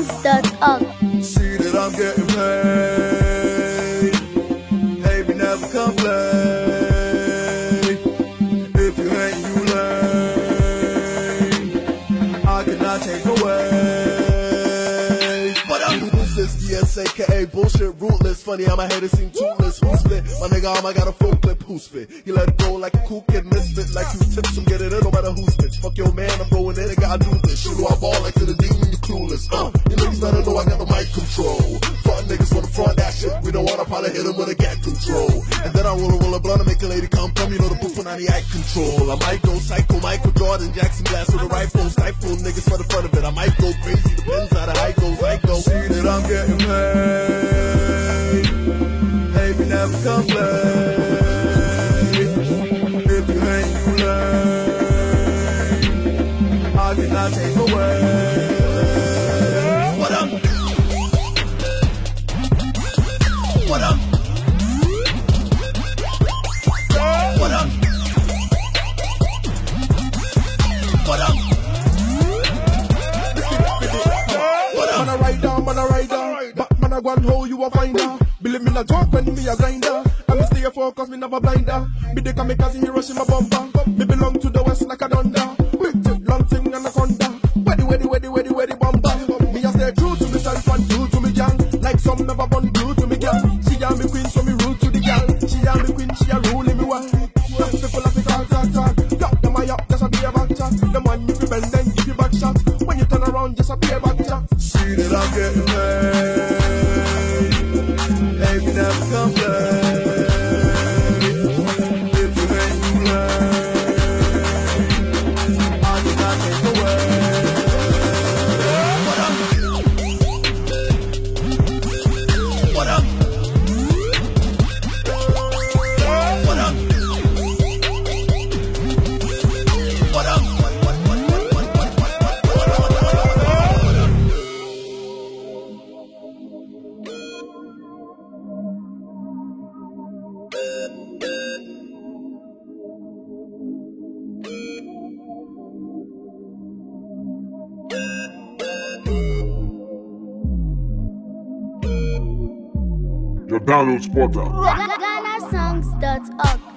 See that I'm getting paid. Pay me never complain. If you ain't, you lame. I cannot change my ways. But I'm ruthless, yes, aka bullshit, rootless. Funny how my head is seem toothless. Who's spit? My nigga, arm, I got a full clip. Who's spit? He let it go like a cool kid, misfit. Like you tips him, get it in, no matter who's spit. Fuck your man, I'm going in, I gotta do this. Shit, I ball like to the demon, you clueless. Uh, niggas better know I got the mic control. Front niggas wanna front that shit. We don't wanna probably hit him with a cat control. And then I roll a roll a blunt and make a lady come from. You know the proof when I need eye control. I might go psycho, Michael Jordan, Jackson Glass with a rifle. Stifle niggas for the fun of it. I might go crazy, depends how the high goes. I go. See that I'm getting paid. Me never complain. If you ain't, you. I cannot take away. Man go and hold you a finder. Believe me not joke when me a grinder. I me stay focused, me never blinder. Me the kamikaze Hiroshima bomber. Me belong to the west like a thunder. Big tip, long thing anaconda. Weddy, weddy, weddy, weddy, weddy bomber. Me a stay true to myself and true to me gang. Like some never born blue to me gang. She a me queen, so me rule to the gang. She a me queen, she a ruling me well. Young people have to talk, talk, talk. Yup, them a yup, just a be a back chat. Them one if you bend, then give you back shot. When you turn around, just a be a back chat. See that I'm getting come back. your downloads portal. GhanaSongs.org.